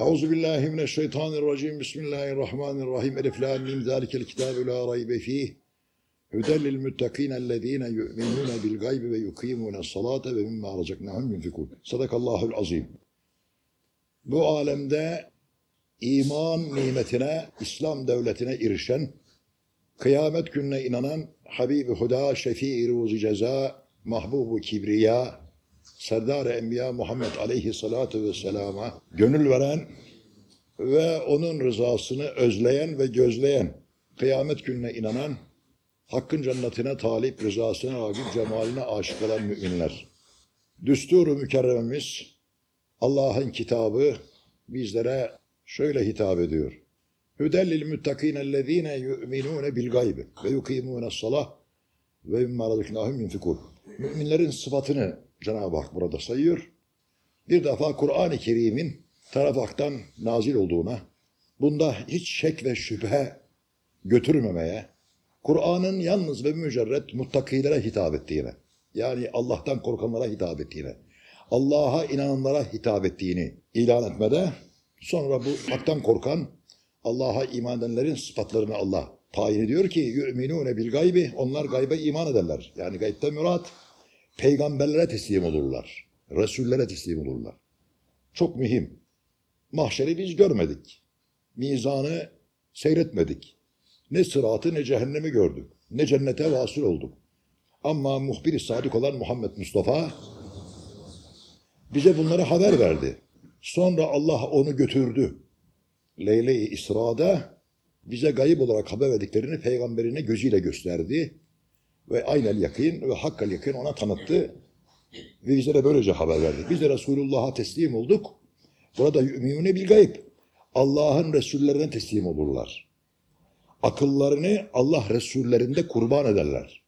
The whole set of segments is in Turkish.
Euzu billahi mineşşeytanirracim. Bismillahirrahmanirrahim. Elif lam mim zalikel kitabu la raybe fih. Huden lil muttaqin ellezine yu'minune bil gaybi ve yukimune's salate ve mimma razaknahum yunfikun. Sadakallahul azim. Bu alemde iman nimetine, İslam devletine erişen, kıyamet gününe inanan Habib-i Huda, Şefii Ruzi Ceza, Mahbubu Kibriya, Serdar-ı Enbiya Muhammed Aleyhisselatü Vesselam'a gönül veren ve onun rızasını özleyen ve gözleyen, kıyamet gününe inanan, Hakkın cennetine talip, rızasına rağbip, cemaline aşık olan müminler. Düsturu mükerrememiz, Allah'ın kitabı bizlere şöyle hitap ediyor. Hüdellil müttakînellezîne yu'minûne bil gaybi ve yukîmûne salah ve mimma razaknâhum yunfikûn. Müminlerin sıfatını Cenab-ı Hak burada sayıyor. Bir defa Kur'an-ı Kerim'in taraf haktan nazil olduğuna, bunda hiç şek ve şüphe götürmemeye, Kur'an'ın yalnız ve mücerret muttakilere hitap ettiğine, yani Allah'tan korkanlara hitap ettiğine, Allah'a inananlara hitap ettiğini ilan etmede, sonra bu haktan korkan, Allah'a iman edenlerin sıfatlarını Allah tayin ediyor ki, bil gaybi, onlar gaybe iman ederler. Yani gaybden murat, peygamberlere teslim olurlar, Resullere teslim olurlar. Çok mühim. Mahşeri biz görmedik. Mizanı seyretmedik. Ne sıratı ne cehennemi gördük. Ne cennete vasıl olduk. Ama muhbir-i sadık olan Muhammed Mustafa bize bunları haber verdi. Sonra Allah onu götürdü. Leyle-i İsra'da bize gayip olarak haber verdiklerini peygamberine gözüyle gösterdi. Ve aynel yakın ve hakkal yakın ona tanıttı. Ve bizlere böylece haber verdi. Biz de Resulullah'a teslim olduk. Burada yu'minune bil gayb. Allah'ın Resullerine teslim olurlar akıllarını Allah Resullerinde kurban ederler.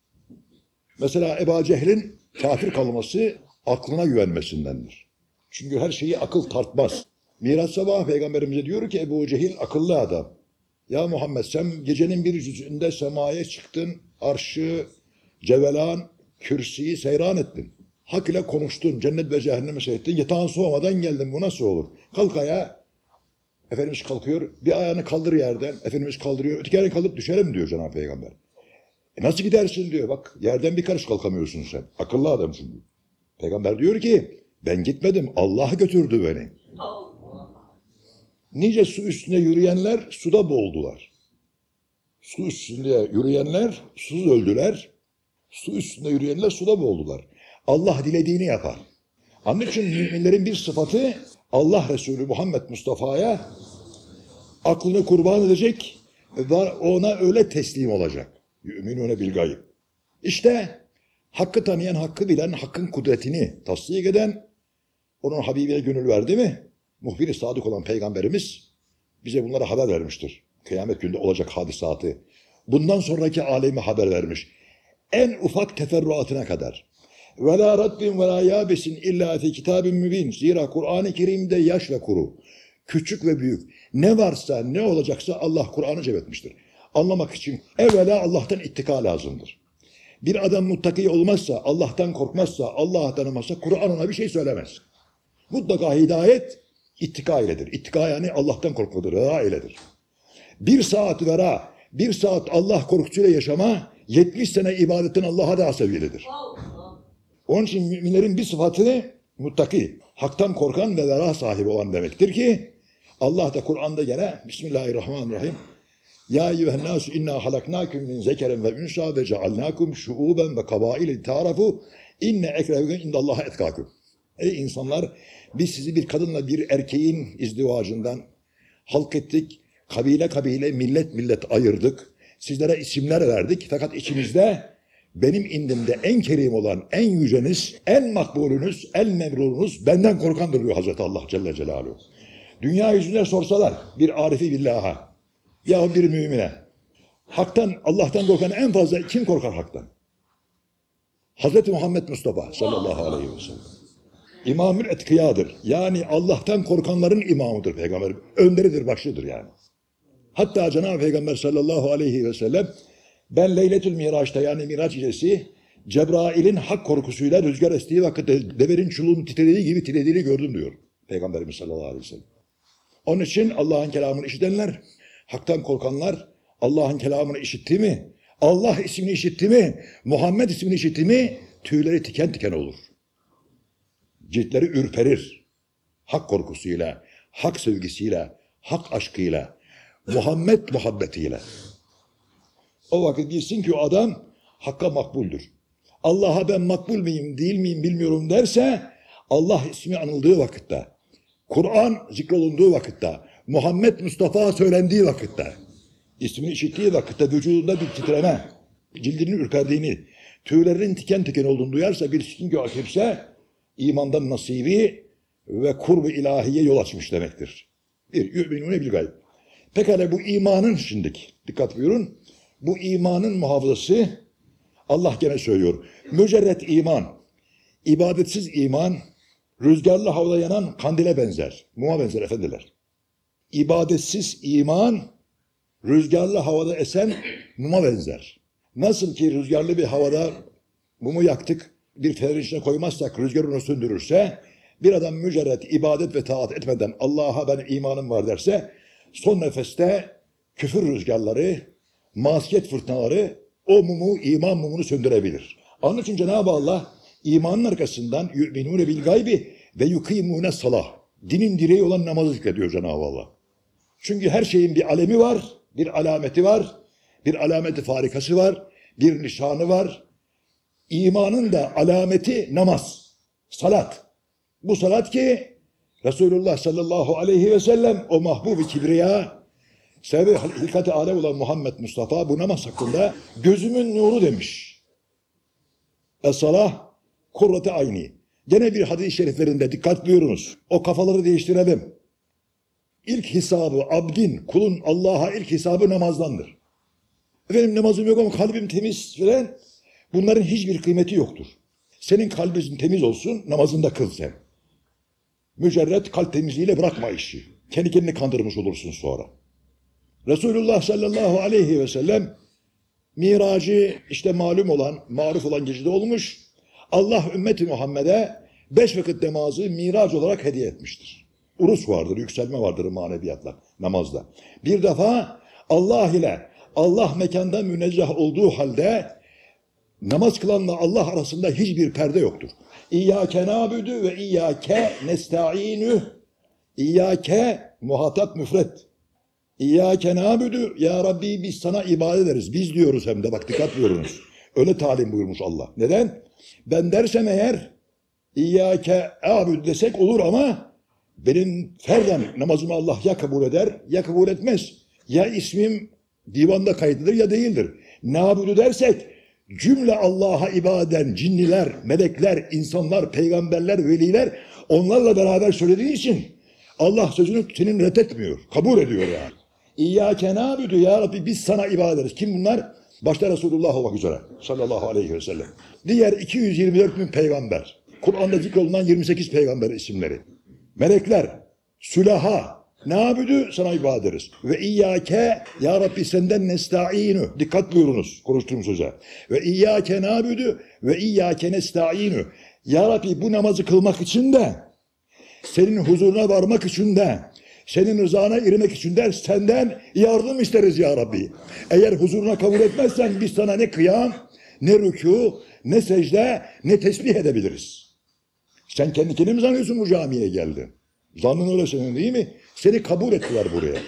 Mesela Eba Cehil'in kafir kalması aklına güvenmesindendir. Çünkü her şeyi akıl tartmaz. Miraç sabah peygamberimize diyor ki Ebu Cehil akıllı adam. Ya Muhammed sen gecenin bir cüzünde semaya çıktın, arşı, cevelan, kürsüyü seyran ettin. Hak ile konuştun, cennet ve cehennemi seyrettin, yatağın soğumadan geldin, bu nasıl olur? Kalk ayağa, Efendimiz kalkıyor, bir ayağını kaldır yerden, Efendimiz kaldırıyor, öteki ayağını kaldırıp düşerim diyor Cenab-ı Peygamber. E nasıl gidersin diyor, bak yerden bir karış kalkamıyorsun sen, akıllı adamsın diyor. Peygamber diyor ki, ben gitmedim, Allah götürdü beni. Nice su üstünde yürüyenler suda boğuldular. Su üstünde yürüyenler susuz öldüler. Su üstünde yürüyenler suda boğuldular. Allah dilediğini yapar. Onun için müminlerin bir sıfatı Allah Resulü Muhammed Mustafa'ya aklını kurban edecek ve ona öyle teslim olacak. Yüminune bil gayb. İşte hakkı tanıyan, hakkı bilen, hakkın kudretini tasdik eden, onun Habibine gönül verdi mi? Muhbir-i sadık olan peygamberimiz bize bunlara haber vermiştir. Kıyamet günde olacak hadisatı. Bundan sonraki alemi haber vermiş. En ufak teferruatına kadar. Ve la raddin ve la yabesin illa fi kitabin mübin. Zira Kur'an-ı Kerim'de yaş ve kuru, küçük ve büyük ne varsa ne olacaksa Allah Kur'an'ı cebetmiştir. Anlamak için evvela Allah'tan ittika lazımdır. Bir adam muttaki olmazsa, Allah'tan korkmazsa, Allah'ı tanımazsa Kur'an ona bir şey söylemez. Mutlaka hidayet ittika iledir. İttika yani Allah'tan korkmadır, vera iledir. Bir saat vera, bir saat Allah korkusuyla yaşama, 70 sene ibadetin Allah'a daha sevgilidir. Onun için müminlerin bir sıfatı muttaki, haktan korkan ve vera sahibi olan demektir ki Allah da Kur'an'da gene Bismillahirrahmanirrahim Ya eyyühennâsü inna halaknâküm min zekeren ve ünsâ ve cealnâkum şuûben ve kabâili tarafu inne ekrevgün indallâhe etkâküm. Ey insanlar biz sizi bir kadınla bir erkeğin izdivacından halk ettik. Kabile kabile millet millet ayırdık. Sizlere isimler verdik. Fakat içinizde benim indimde en kerim olan, en yüceniz, en makbulünüz, en memrununuz benden korkandır diyor Hazreti Allah Celle Celaluhu. Dünya yüzüne sorsalar bir arifi billaha ya bir mümine haktan, Allah'tan korkan en fazla kim korkar haktan? Hazreti Muhammed Mustafa sallallahu aleyhi ve sellem. İmamül etkiyadır. Yani Allah'tan korkanların imamıdır peygamber. Önderidir, başlıdır yani. Hatta Cenab-ı Peygamber sallallahu aleyhi ve sellem ben Leyletül Miraç'ta yani Miraç gecesi Cebrail'in hak korkusuyla rüzgar estiği vakitte deverin çuluğun titrediği gibi titrediğini gördüm diyor. Peygamberimiz sallallahu aleyhi ve sellem. Onun için Allah'ın kelamını işitenler, haktan korkanlar Allah'ın kelamını işitti mi? Allah ismini işitti mi? Muhammed ismini işitti mi? Tüyleri tiken tiken olur. Ciltleri ürperir. Hak korkusuyla, hak sevgisiyle, hak aşkıyla, Muhammed muhabbetiyle. O vakit bilsin ki o adam hakka makbuldür. Allah'a ben makbul miyim değil miyim bilmiyorum derse Allah ismi anıldığı vakitte, Kur'an zikrolunduğu vakitte, Muhammed Mustafa söylendiği vakitte, ismini işittiği vakitte vücudunda bir titreme, cildinin ürperdiğini, tüylerinin tiken tiken olduğunu duyarsa bilsin ki o kimse imandan nasibi ve kurbu ilahiye yol açmış demektir. Bir, yu'minune bil gayb. Pekala bu imanın şimdiki, dikkat buyurun, bu imanın muhafazası Allah gene söylüyor. Mücerret iman, ibadetsiz iman, rüzgarlı havada yanan kandile benzer. Muma benzer efendiler. İbadetsiz iman, rüzgarlı havada esen muma benzer. Nasıl ki rüzgarlı bir havada mumu yaktık, bir fenerin içine koymazsak rüzgar onu söndürürse, bir adam mücerret ibadet ve taat etmeden Allah'a ben imanım var derse, son nefeste küfür rüzgarları, masiyet fırtınaları o mumu, iman mumunu söndürebilir. Onun için Cenab-ı Allah imanın arkasından yu'minune bil gaybi ve yukimune salah. Dinin direği olan namazı zikrediyor Cenab-ı Allah. Çünkü her şeyin bir alemi var, bir alameti var, bir alameti farikası var, bir nişanı var. İmanın da alameti namaz, salat. Bu salat ki Resulullah sallallahu aleyhi ve sellem o mahbub-i kibriya Sebebi hilkati alem olan Muhammed Mustafa bu namaz hakkında gözümün nuru demiş. Es-salah kurrate ayni. Gene bir hadis-i şeriflerinde dikkat buyurunuz. O kafaları değiştirelim. İlk hesabı abdin, kulun Allah'a ilk hesabı namazdandır. Efendim namazım yok ama kalbim temiz filan. Bunların hiçbir kıymeti yoktur. Senin kalbin temiz olsun, namazını da kıl sen. Mücerret kalp temizliğiyle bırakma işi. Kendi kendini kandırmış olursun sonra. Resulullah sallallahu aleyhi ve sellem miracı işte malum olan, maruf olan gecede olmuş. Allah ümmeti Muhammed'e beş vakit namazı miraç olarak hediye etmiştir. Urus vardır, yükselme vardır maneviyatla, namazda. Bir defa Allah ile Allah mekanda münezzeh olduğu halde namaz kılanla Allah arasında hiçbir perde yoktur. İyyâke nâbüdü ve iyyâke nesta'inü. İyyâke muhatap müfret. İyyâke nâbüdü ya Rabbi biz sana ibadet ederiz. Biz diyoruz hem de bak dikkat buyurunuz. Öyle talim buyurmuş Allah. Neden? Ben dersem eğer İyyâke abüd desek olur ama benim ferden namazımı Allah ya kabul eder ya kabul etmez. Ya ismim divanda kayıtlıdır ya değildir. Nâbüdü dersek cümle Allah'a ibadet eden cinniler, melekler, insanlar, peygamberler, veliler onlarla beraber söylediği için Allah sözünü senin reddetmiyor. Kabul ediyor yani. İyyâke nâbüdü ya Rabbi biz sana ibadet ederiz. Kim bunlar? Başta Resulullah olmak üzere sallallahu aleyhi ve sellem. Diğer 224 bin peygamber. Kur'an'da zikrolunan 28 peygamber isimleri. Melekler, sülaha, nâbüdü sana ibadet ederiz. Ve iyyâke ya Rabbi senden nesta'inu. Dikkat buyurunuz konuştuğum söze. Ve iyyâke nâbüdü ve iyyâke nesta'inu. Ya Rabbi bu namazı kılmak için de senin huzuruna varmak için de senin rızana girmek için de senden yardım isteriz ya Rabbi. Eğer huzuruna kabul etmezsen biz sana ne kıyam, ne rükû, ne secde, ne tesbih edebiliriz. Sen kendi kendine mi sanıyorsun bu camiye geldin? Zannın öyle senin değil mi? Seni kabul ettiler buraya.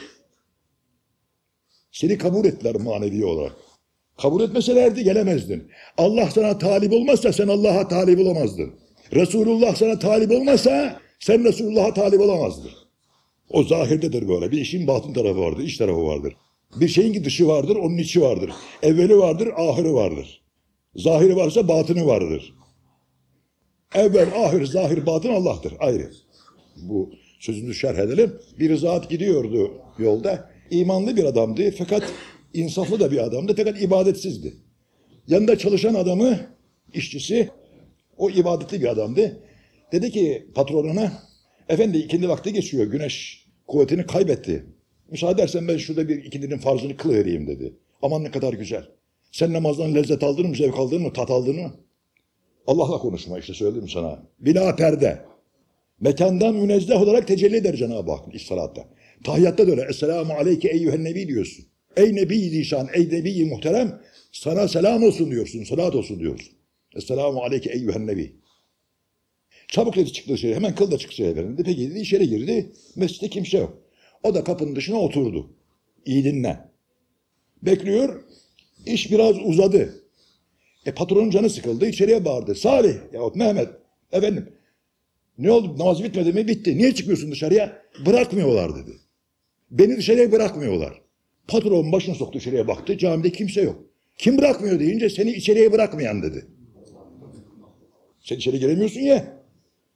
Seni kabul ettiler manevi olarak. Kabul etmeselerdi gelemezdin. Allah sana talip olmazsa sen Allah'a talip olamazdın. Resulullah sana talip olmazsa sen Resulullah'a talip olamazdın. O zahirdedir böyle. Bir işin batın tarafı vardır, iç tarafı vardır. Bir şeyin ki dışı vardır, onun içi vardır. Evveli vardır, ahiri vardır. Zahiri varsa batını vardır. Evvel, ahir, zahir, batın Allah'tır. Ayrı. Bu sözünü şerh edelim. Bir zat gidiyordu yolda. İmanlı bir adamdı fakat insaflı da bir adamdı fakat ibadetsizdi. Yanında çalışan adamı, işçisi, o ibadetli bir adamdı. Dedi ki patronuna, efendi ikindi vakti geçiyor, güneş kuvvetini kaybetti. Müsaade edersen ben şurada bir ikindinin farzını kılıvereyim dedi. Aman ne kadar güzel. Sen namazdan lezzet aldın mı, zevk aldın mı, tat aldın mı? Allah'la konuşma işte söyledim sana. Bila perde. Mekandan münezzeh olarak tecelli eder Cenab-ı Hak salatta. Tahiyyatta da öyle. Esselamu aleyke eyyühen nebi diyorsun. Ey nebi zişan, ey nebi muhterem sana selam olsun diyorsun, salat olsun diyorsun. Esselamu aleyke eyyühen nebi. Çabuk dedi çıktı dışarı. Hemen kıl da çıktı efendim. Peki dedi içeri girdi. Mescitte kimse yok. O da kapının dışına oturdu. İyi dinle. Bekliyor. İş biraz uzadı. E patronun canı sıkıldı. içeriye bağırdı. Salih yahut Mehmet. Efendim. Ne oldu? Namaz bitmedi mi? Bitti. Niye çıkıyorsun dışarıya? Bırakmıyorlar dedi. Beni dışarıya bırakmıyorlar. Patron başını soktu dışarıya baktı. Camide kimse yok. Kim bırakmıyor deyince seni içeriye bırakmayan dedi. Sen içeri giremiyorsun ya.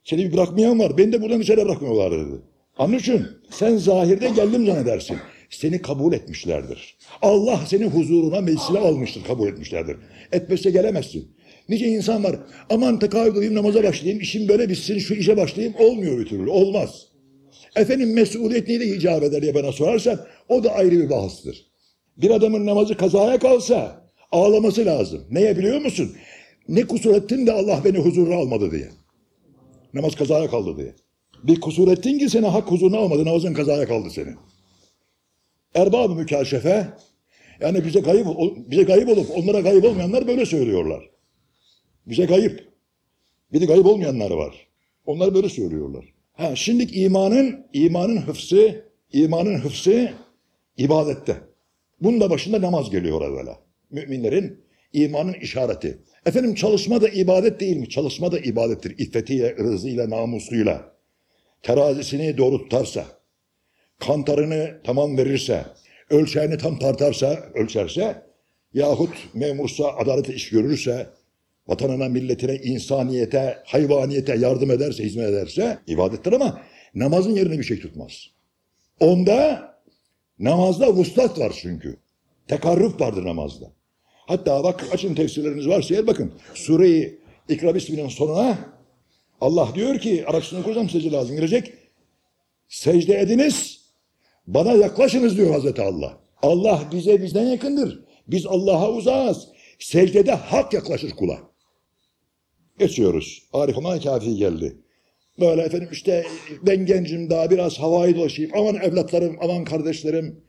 Seni bir bırakmayan var. Beni de buradan içeri bırakmıyorlar dedi. Onun için sen zahirde geldim zannedersin. Seni kabul etmişlerdir. Allah seni huzuruna meclisine almıştır, kabul etmişlerdir. Etmezse gelemezsin. Nice insan var. Aman tekavül edeyim, namaza başlayayım, işim böyle bitsin, şu işe başlayayım. Olmuyor bir türlü, olmaz. Efendim mesuliyet neyle icap eder diye bana sorarsan, o da ayrı bir bahastır. Bir adamın namazı kazaya kalsa ağlaması lazım. Neye biliyor musun? Ne kusur ettin de Allah beni huzuruna almadı diye. Namaz kazaya kaldı diye. Bir kusur ettin ki seni hak huzuruna almadı. Namazın kazaya kaldı senin. Erbab-ı mükaşefe yani bize gayip, bize gayip olup onlara gayip olmayanlar böyle söylüyorlar. Bize gayip. Bir de gayip olmayanlar var. Onlar böyle söylüyorlar. Ha, şimdi imanın, imanın hıfzı, imanın hıfzı ibadette. Bunun da başında namaz geliyor evvela. Müminlerin imanın işareti. Efendim çalışma da ibadet değil mi? Çalışma da ibadettir. İffetiyle, ırzıyla, namusuyla. Terazisini doğru tutarsa, kantarını tamam verirse, ölçeğini tam tartarsa, ölçerse, yahut memursa, adalete iş görürse, vatanına, milletine, insaniyete, hayvaniyete yardım ederse, hizmet ederse ibadettir ama namazın yerine bir şey tutmaz. Onda namazda vuslat var çünkü. Tekarruf vardır namazda. Hatta bak açın tefsirleriniz varsa eğer bakın. Sure-i İkra Bismillah'ın sonuna Allah diyor ki araçını kursam secde lazım girecek. Secde ediniz bana yaklaşınız diyor Hazreti Allah. Allah bize bizden yakındır. Biz Allah'a uzağız. Secdede hak yaklaşır kula. Geçiyoruz. Arif aman kafi geldi. Böyle efendim işte ben gencim daha biraz havayı dolaşayım. Aman evlatlarım, aman kardeşlerim,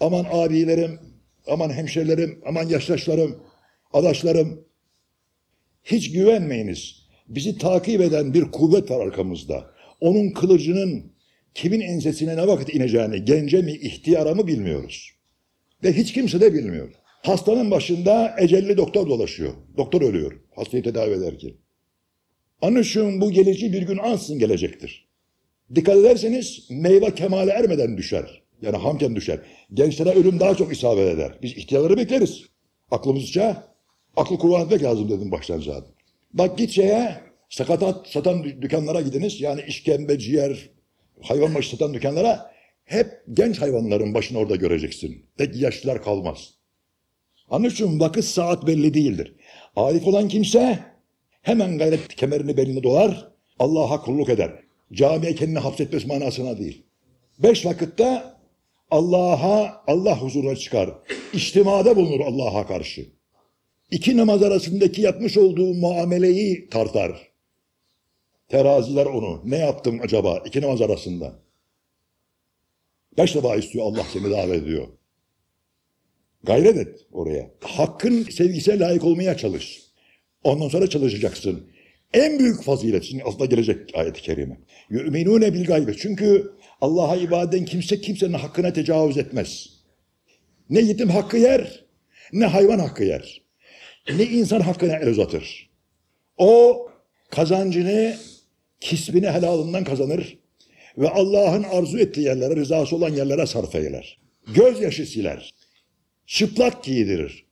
aman abilerim, aman hemşerilerim, aman yaştaşlarım, adaşlarım. Hiç güvenmeyiniz. Bizi takip eden bir kuvvet var arkamızda. Onun kılıcının kimin ensesine ne vakit ineceğini, gence mi, ihtiyara mı bilmiyoruz. Ve hiç kimse de bilmiyor. Hastanın başında ecelli doktor dolaşıyor. Doktor ölüyor hastayı tedavi ederken. İçin bu gelici bir gün ansızın gelecektir. Dikkat ederseniz meyve kemale ermeden düşer. Yani hamken düşer. Gençlere ölüm daha çok isabet eder. Biz ihtiyarları bekleriz. Aklımızca akıl kullanmak lazım dedim baştan zaten. Bak git şeye sakatat satan dü- dükkanlara gidiniz. Yani işkembe, ciğer, hayvan başı satan dükkanlara hep genç hayvanların başını orada göreceksin. Pek yaşlılar kalmaz. İçin vakit saat belli değildir. Arif olan kimse hemen gayret kemerini beline dolar, Allah'a kulluk eder. Camiye kendini hapsetmesi manasına değil. Beş vakitte Allah'a, Allah huzuruna çıkar. İçtimada bulunur Allah'a karşı. İki namaz arasındaki yapmış olduğu muameleyi tartar. Teraziler onu. Ne yaptım acaba iki namaz arasında? Beş defa istiyor Allah seni davet ediyor. Gayret et oraya. Hakkın sevgisine layık olmaya çalış. Ondan sonra çalışacaksın. En büyük fazilet, şimdi aslında gelecek ayet-i kerime. Yu'minune bil gaybe. Çünkü Allah'a ibadet eden kimse kimsenin hakkına tecavüz etmez. Ne yetim hakkı yer, ne hayvan hakkı yer. Ne insan hakkına el uzatır. O kazancını, kisbini helalından kazanır ve Allah'ın arzu ettiği yerlere, rızası olan yerlere sarf eyler. Gözyaşı siler. Çıplak giydirir.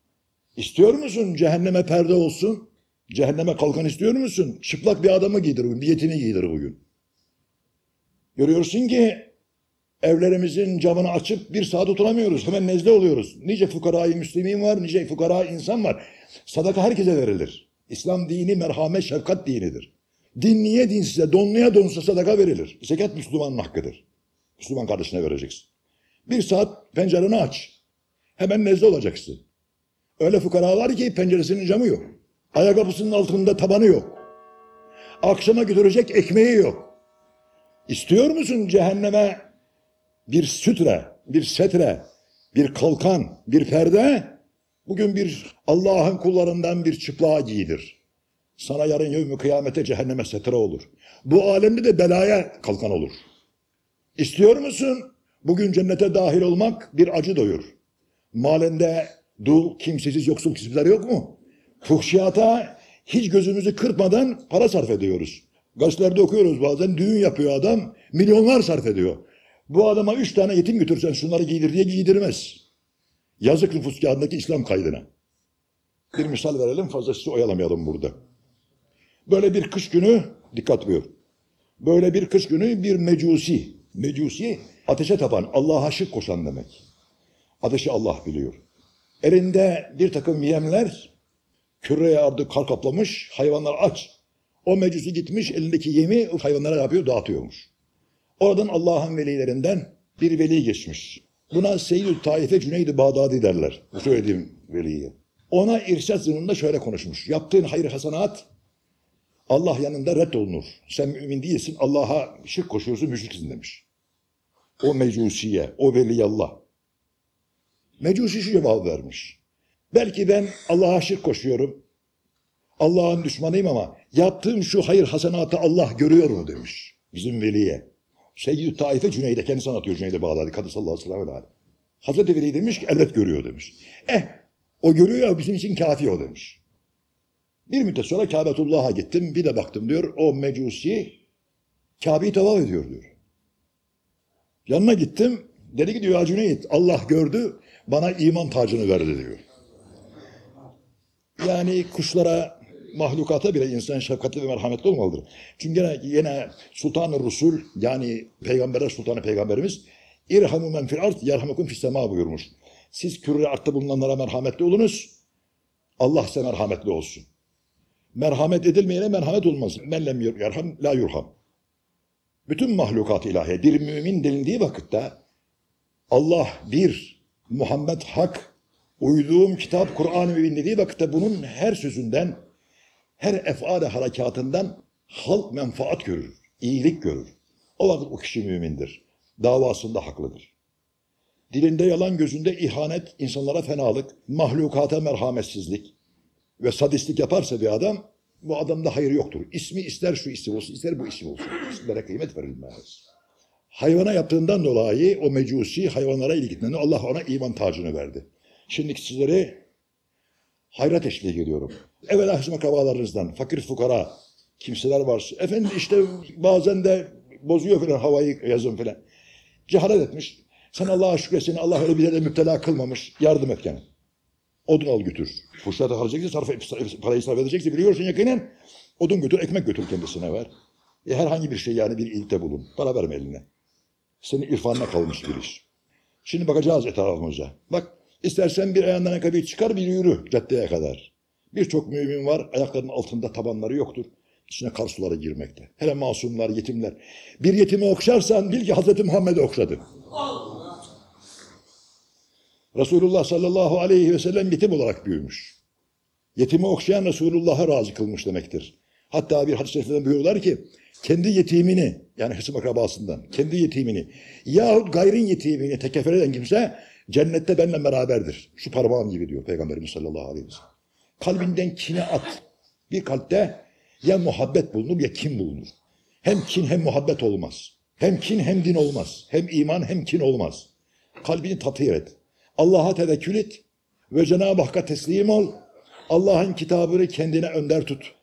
İstiyor musun cehenneme perde olsun? Cehenneme kalkan istiyor musun? Çıplak bir adamı giydir bugün, bir yetimi giydir bugün. Görüyorsun ki evlerimizin camını açıp bir saat oturamıyoruz. Hemen nezle oluyoruz. Nice fukarayı müslimin var, nice fukara insan var. Sadaka herkese verilir. İslam dini merhamet, şefkat dinidir. Dinliye dinsize, donluya donsuza sadaka verilir. Zekat Müslümanın hakkıdır. Müslüman kardeşine vereceksin. Bir saat pencereni aç. Hemen nezle olacaksın. Öyle fukara var ki penceresinin camı yok. Ayakkabısının altında tabanı yok. Akşama götürecek ekmeği yok. İstiyor musun cehenneme bir sütre, bir setre, bir kalkan, bir perde? Bugün bir Allah'ın kullarından bir çıplağı giydir. Sana yarın yevmi kıyamete cehenneme setre olur. Bu alemde de belaya kalkan olur. İstiyor musun? Bugün cennete dahil olmak bir acı doyur. Malende dul, kimsesiz, yoksul kimseler yok mu? Fuhşiyata hiç gözümüzü kırpmadan para sarf ediyoruz. Gazetelerde okuyoruz bazen düğün yapıyor adam, milyonlar sarf ediyor. Bu adama üç tane yetim götürsen şunları giydir diye giydirmez. Yazık nüfus kağıdındaki İslam kaydına. Bir misal verelim fazla sizi oyalamayalım burada. Böyle bir kış günü, dikkat buyur. Böyle bir kış günü bir mecusi, mecusi ateşe tapan, Allah'a şirk koşan demek. Ateşi Allah biliyor. Elinde bir takım yemler, küreye ardı kar kaplamış, hayvanlar aç. O mecusi gitmiş, elindeki yemi hayvanlara yapıyor? Dağıtıyormuş. Oradan Allah'ın velilerinden bir veli geçmiş. Buna Seyyid-i Taife Cüneyd-i Bağdadi derler. Bu söylediğim veliye. Ona irşad zımnında şöyle konuşmuş. Yaptığın hayır hasanat Allah yanında reddolunur. Sen mümin değilsin, Allah'a şirk koşuyorsun, müşriksin demiş. O mecusiye, o veliyallah. Mecusi şu cevabı vermiş. Belki ben Allah'a şirk koşuyorum. Allah'ın düşmanıyım ama yaptığım şu hayır hasenatı Allah görüyor mu demiş. Bizim veliye. Seyyid-i Taife Cüneyd'e kendisi anlatıyor Cüneyd'e bağladı. Kadı sallallahu aleyhi ve sellem. Hazreti Veli demiş ki elbet görüyor demiş. Eh o görüyor ya bizim için kafi o demiş. Bir müddet sonra Kabetullah'a gittim. Bir de baktım diyor o mecusi Kabe'yi tavaf ediyor diyor. Yanına gittim. Dedi ki diyor "Ya Cüneyt Allah gördü bana iman tacını verdi diyor. Yani kuşlara, mahlukata bile insan şefkatli ve merhametli olmalıdır. Çünkü yine, yine Sultan-ı Rusul yani Peygamberler Sultanı Peygamberimiz İrhamu men fil ard yerhamukum fis sema buyurmuş. Siz küre artta bulunanlara merhametli olunuz. Allah size merhametli olsun. Merhamet edilmeyene merhamet olmaz. Men lem yerham la yurham. Bütün mahlukat ilahiye bir mümin denildiği vakitte Allah bir, Muhammed hak, uyduğum kitap Kur'an-ı Mübin dediği vakitte bunun her sözünden, her efade harekatından halk menfaat görür, iyilik görür. O vakit o kişi mümindir. Davasında haklıdır. Dilinde yalan, gözünde ihanet, insanlara fenalık, mahlukata merhametsizlik ve sadistlik yaparsa bir adam, bu adamda hayır yoktur. İsmi ister şu isim olsun, ister bu isim olsun. İsimlere kıymet verilmez. Hayvana yaptığından dolayı o mecusi hayvanlara ilgitinden Allah ona iman tacını verdi. Şimdi sizleri hayra teşvik ediyorum. Evvela hısım akrabalarınızdan, fakir fukara kimseler var. Efendim işte bazen de bozuyor falan havayı yazın falan. Cehalet etmiş. Sen Allah'a şükretsin. Allah öyle bir de müptela kılmamış. Yardım et gene. Odun al götür. Fırsatı harcayacaksın, sarf, parayı sarf edeceksin. Biliyorsun yakinen. Odun götür, ekmek götür kendisine ver. E, herhangi bir şey yani bir iyilikte bulun. Para verme eline. Senin irfanına kalmış bir iş. Şimdi bakacağız etrafımıza. Bak istersen bir ayağından ayakkabıyı çıkar bir yürü caddeye kadar. Birçok mümin var ayaklarının altında tabanları yoktur. İçine kar suları girmekte. Hele masumlar, yetimler. Bir yetimi okşarsan bil ki Hazreti Muhammed'i okşadı. Resulullah sallallahu aleyhi ve sellem yetim olarak büyümüş. Yetimi okşayan Resulullah'a razı kılmış demektir. Hatta bir hadis-i şerifte buyuruyorlar ki kendi yetimini yani hısım akrabasından kendi yetimini yahut gayrın yetimini tekeffer eden kimse cennette benimle beraberdir. Şu parmağım gibi diyor Peygamberimiz sallallahu aleyhi ve sellem. Kalbinden kine at. Bir kalpte ya muhabbet bulunur ya kin bulunur. Hem kin hem muhabbet olmaz. Hem kin hem din olmaz. Hem iman hem kin olmaz. Kalbini tatır et. Allah'a tevekkül et ve Cenab-ı Hakk'a teslim ol. Allah'ın kitabını kendine önder tut.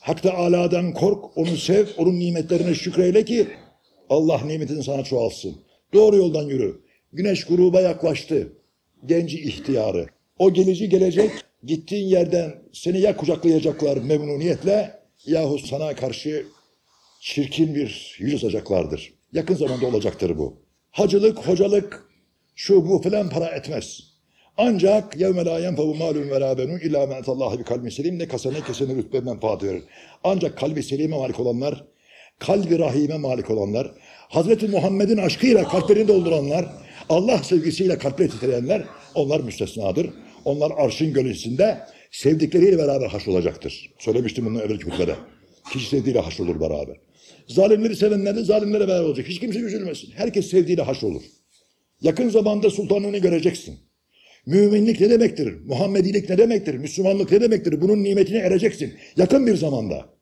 Hak Teâlâ'dan kork, onu sev, onun nimetlerine şükreyle ki Allah nimetini sana çoğalsın. Doğru yoldan yürü. Güneş gruba yaklaştı. Genci ihtiyarı. O gelici gelecek, gittiğin yerden seni ya kucaklayacaklar memnuniyetle yahut sana karşı çirkin bir yüz atacaklardır. Yakın zamanda olacaktır bu. Hacılık, hocalık, şu bu filan para etmez. Ancak yevme la yenfevu malum ve la benun illa men etallaha bi kalbin selim ne kasa ne kesene rütbe menfaat verir. Ancak kalbi selime malik olanlar, kalbi rahime malik olanlar, Hazreti Muhammed'in aşkıyla kalplerini dolduranlar, Allah sevgisiyle kalpleri titreyenler onlar müstesnadır. Onlar arşın gölgesinde sevdikleriyle beraber haşrolacaktır. Söylemiştim bunu evvelki hutbede. Kişi sevdiğiyle haşrolur beraber. Zalimleri sevenler de zalimlere beraber olacak. Hiç kimse üzülmesin. Herkes sevdiğiyle haş olur. Yakın zamanda sultanlığını göreceksin. Müminlik ne demektir? Muhammedilik ne demektir? Müslümanlık ne demektir? Bunun nimetine ereceksin. Yakın bir zamanda.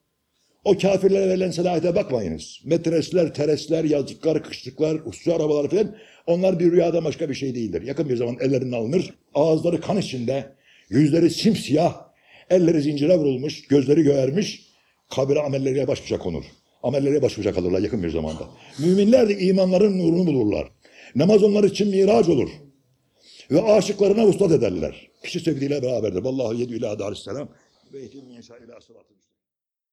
O kafirlere verilen selahete bakmayınız. Metresler, teresler, yazlıklar, kışlıklar, uçlu arabalar falan onlar bir rüyada başka bir şey değildir. Yakın bir zaman ellerinden alınır. Ağızları kan içinde, yüzleri simsiyah, elleri zincire vurulmuş, gözleri göğermiş, kabire amelleriyle baş başa konur. Amelleriyle baş başa kalırlar yakın bir zamanda. Müminler de imanların nurunu bulurlar. Namaz onlar için miraç olur. Ve aşıklarına ustat ederler. Kişi sevdiğiyle beraberdir. Vallahu yedü ila darisselam ve inşa ila